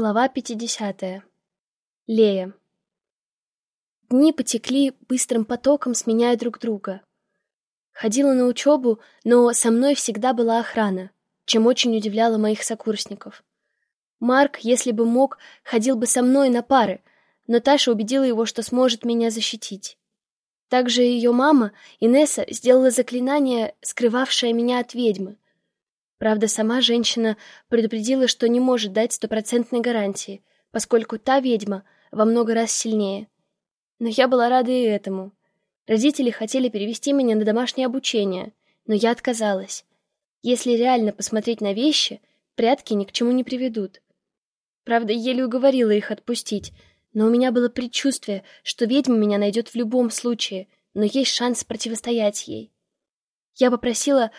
Глава 50. Лея. Дни потекли быстрым потоком, сменяя друг друга. Ходила на учебу, но со мной всегда была охрана, чем очень удивляла моих сокурсников. Марк, если бы мог, ходил бы со мной на пары, но Таша убедила его, что сможет меня защитить. Также ее мама, Инесса, сделала заклинание, скрывавшее меня от ведьмы. Правда, сама женщина предупредила, что не может дать стопроцентной гарантии, поскольку та ведьма во много раз сильнее. Но я была рада и этому. Родители хотели перевести меня на домашнее обучение, но я отказалась. Если реально посмотреть на вещи, прятки ни к чему не приведут. Правда, еле уговорила их отпустить, но у меня было предчувствие, что ведьма меня найдет в любом случае, но есть шанс противостоять ей. Я попросила,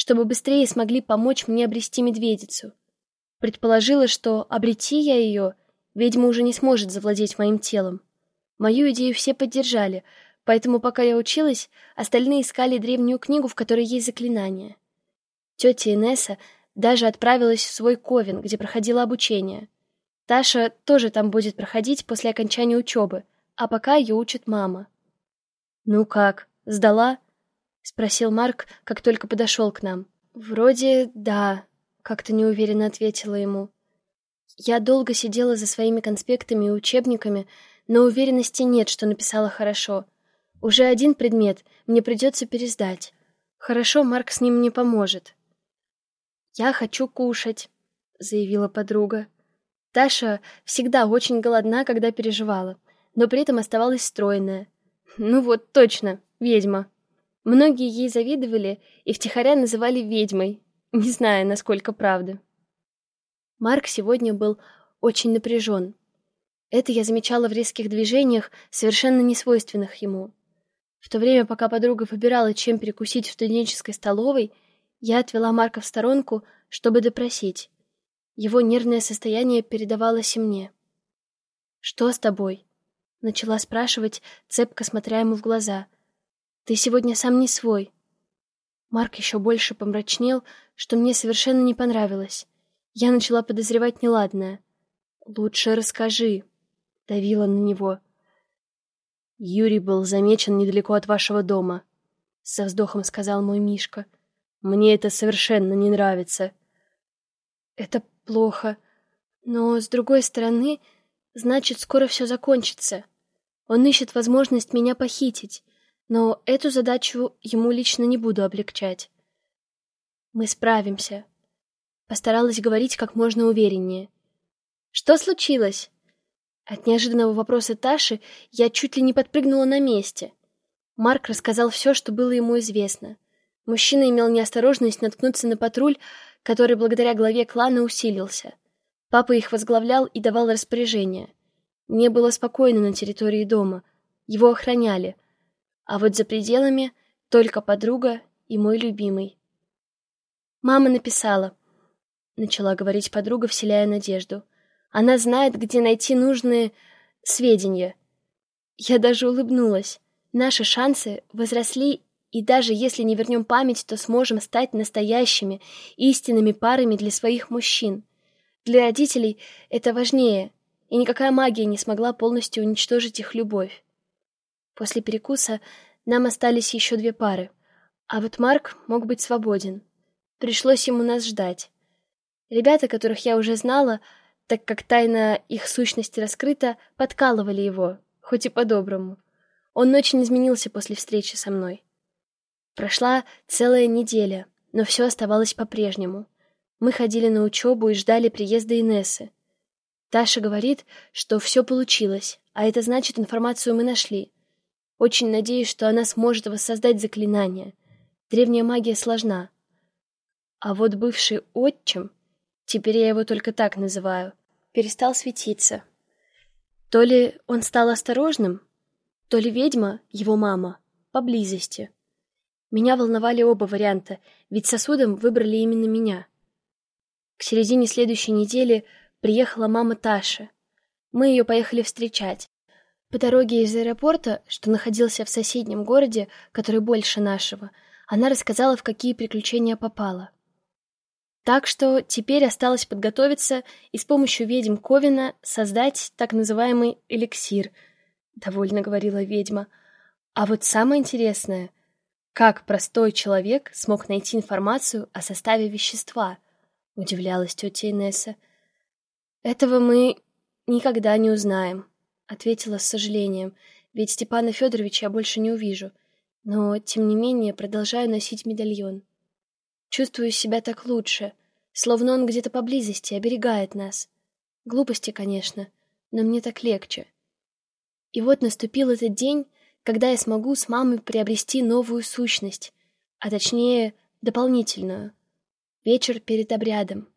чтобы быстрее смогли помочь мне обрести медведицу. Предположила, что, обрети я ее, ведьма уже не сможет завладеть моим телом. Мою идею все поддержали, поэтому пока я училась, остальные искали древнюю книгу, в которой есть заклинание. Тетя Инесса даже отправилась в свой ковен, где проходила обучение — Таша тоже там будет проходить после окончания учебы, а пока ее учит мама. «Ну как, сдала?» — спросил Марк, как только подошел к нам. «Вроде да», — как-то неуверенно ответила ему. Я долго сидела за своими конспектами и учебниками, но уверенности нет, что написала хорошо. Уже один предмет мне придется пересдать. Хорошо, Марк с ним не поможет. «Я хочу кушать», — заявила подруга. Таша всегда очень голодна, когда переживала, но при этом оставалась стройная. Ну вот, точно, ведьма. Многие ей завидовали и втихаря называли ведьмой, не зная, насколько правда. Марк сегодня был очень напряжен. Это я замечала в резких движениях, совершенно несвойственных ему. В то время, пока подруга выбирала, чем перекусить в студенческой столовой, я отвела Марка в сторонку, чтобы допросить. Его нервное состояние передавалось и мне. «Что с тобой?» — начала спрашивать, цепко смотря ему в глаза. «Ты сегодня сам не свой». Марк еще больше помрачнел, что мне совершенно не понравилось. Я начала подозревать неладное. «Лучше расскажи», — давила на него. «Юрий был замечен недалеко от вашего дома», — со вздохом сказал мой Мишка. «Мне это совершенно не нравится». «Это плохо. Но, с другой стороны, значит, скоро все закончится. Он ищет возможность меня похитить, но эту задачу ему лично не буду облегчать. Мы справимся. Постаралась говорить как можно увереннее. Что случилось? От неожиданного вопроса Таши я чуть ли не подпрыгнула на месте. Марк рассказал все, что было ему известно. Мужчина имел неосторожность наткнуться на патруль, который благодаря главе клана усилился. Папа их возглавлял и давал распоряжения. Мне было спокойно на территории дома. Его охраняли. А вот за пределами только подруга и мой любимый. Мама написала. Начала говорить подруга, вселяя надежду. Она знает, где найти нужные сведения. Я даже улыбнулась. Наши шансы возросли и даже если не вернем память, то сможем стать настоящими, истинными парами для своих мужчин. Для родителей это важнее, и никакая магия не смогла полностью уничтожить их любовь. После перекуса нам остались еще две пары, а вот Марк мог быть свободен. Пришлось ему нас ждать. Ребята, которых я уже знала, так как тайна их сущности раскрыта, подкалывали его, хоть и по-доброму. Он очень изменился после встречи со мной. Прошла целая неделя, но все оставалось по-прежнему. Мы ходили на учебу и ждали приезда Инессы. Таша говорит, что все получилось, а это значит, информацию мы нашли. Очень надеюсь, что она сможет воссоздать заклинание. Древняя магия сложна. А вот бывший отчим, теперь я его только так называю, перестал светиться. То ли он стал осторожным, то ли ведьма, его мама, поблизости. Меня волновали оба варианта, ведь сосудом выбрали именно меня. К середине следующей недели приехала мама Таши. Мы ее поехали встречать. По дороге из аэропорта, что находился в соседнем городе, который больше нашего, она рассказала, в какие приключения попала. Так что теперь осталось подготовиться и с помощью ведьм Ковина создать так называемый эликсир, довольно говорила ведьма. А вот самое интересное, как простой человек смог найти информацию о составе вещества, удивлялась тетя Инесса. Этого мы никогда не узнаем, ответила с сожалением, ведь Степана Федоровича я больше не увижу, но, тем не менее, продолжаю носить медальон. Чувствую себя так лучше, словно он где-то поблизости оберегает нас. Глупости, конечно, но мне так легче. И вот наступил этот день, когда я смогу с мамой приобрести новую сущность, а точнее, дополнительную. Вечер перед обрядом.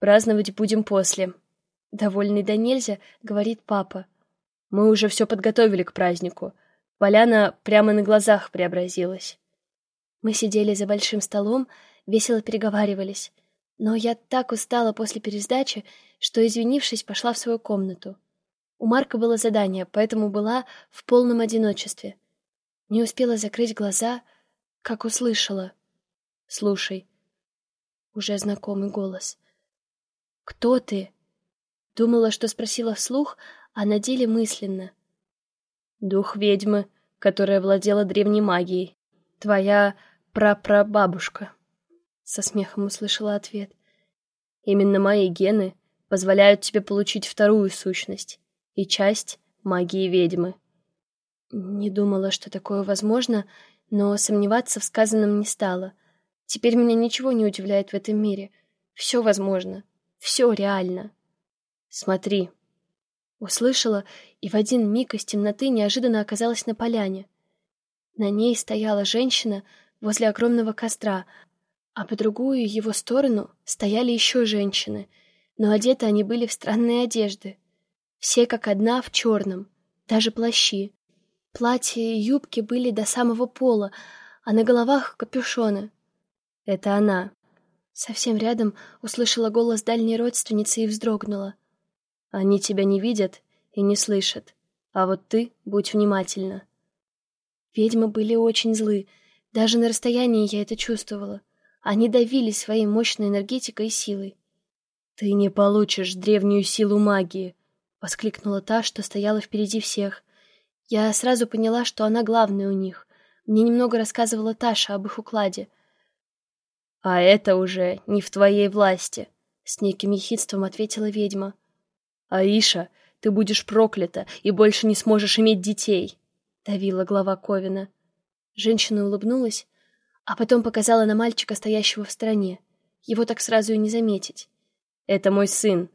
«Праздновать будем после», — довольный до нельзя, говорит папа. «Мы уже все подготовили к празднику. Поляна прямо на глазах преобразилась». Мы сидели за большим столом, весело переговаривались. Но я так устала после пересдачи, что, извинившись, пошла в свою комнату. У Марка было задание, поэтому была в полном одиночестве. Не успела закрыть глаза, как услышала. «Слушай». Уже знакомый голос. «Кто ты?» Думала, что спросила вслух, а на деле мысленно. «Дух ведьмы, которая владела древней магией. Твоя прапрабабушка, со смехом услышала ответ. Именно мои гены позволяют тебе получить вторую сущность и часть магии ведьмы. Не думала, что такое возможно, но сомневаться в сказанном не стала. Теперь меня ничего не удивляет в этом мире. Все возможно. Все реально. Смотри. Услышала, и в один миг из темноты неожиданно оказалась на поляне. На ней стояла женщина возле огромного костра, а по другую его сторону стояли еще женщины, но одеты они были в странные одежды. Все как одна в черном, даже плащи. Платья и юбки были до самого пола, а на головах капюшоны. Это она. Совсем рядом услышала голос дальней родственницы и вздрогнула. Они тебя не видят и не слышат, а вот ты будь внимательна. Ведьмы были очень злы, даже на расстоянии я это чувствовала. Они давили своей мощной энергетикой и силой. «Ты не получишь древнюю силу магии!» — воскликнула та, что стояла впереди всех. Я сразу поняла, что она главная у них. Мне немного рассказывала Таша об их укладе. «А это уже не в твоей власти», — с неким ехидством ответила ведьма. «Аиша, ты будешь проклята и больше не сможешь иметь детей», — давила глава Ковина. Женщина улыбнулась, а потом показала на мальчика, стоящего в стороне. Его так сразу и не заметить. «Это мой сын,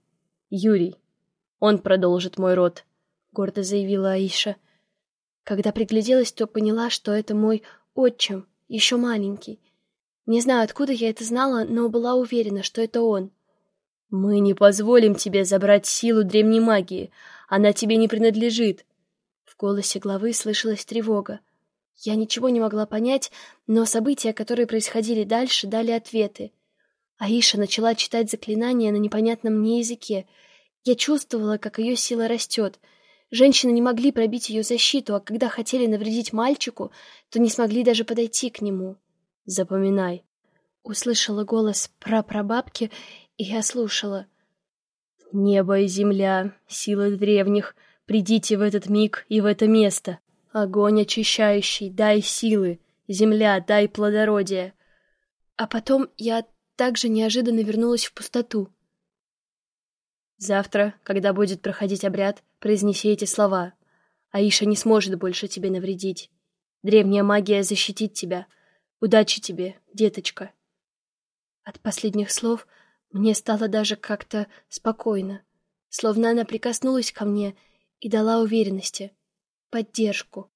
Юрий. Он продолжит мой род», — гордо заявила Аиша. Когда пригляделась, то поняла, что это мой отчим, еще маленький. Не знаю, откуда я это знала, но была уверена, что это он. «Мы не позволим тебе забрать силу древней магии. Она тебе не принадлежит». В голосе главы слышалась тревога. Я ничего не могла понять, но события, которые происходили дальше, дали ответы. Аиша начала читать заклинания на непонятном мне языке. Я чувствовала, как ее сила растет. Женщины не могли пробить ее защиту, а когда хотели навредить мальчику, то не смогли даже подойти к нему. «Запоминай», — услышала голос прапрабабки, и я слушала. «Небо и земля, силы древних, придите в этот миг и в это место. Огонь очищающий, дай силы, земля, дай плодородие. А потом я также неожиданно вернулась в пустоту. Завтра, когда будет проходить обряд, произнеси эти слова. Аиша не сможет больше тебе навредить. Древняя магия защитит тебя. Удачи тебе, деточка. От последних слов мне стало даже как-то спокойно, словно она прикоснулась ко мне и дала уверенности — поддержку.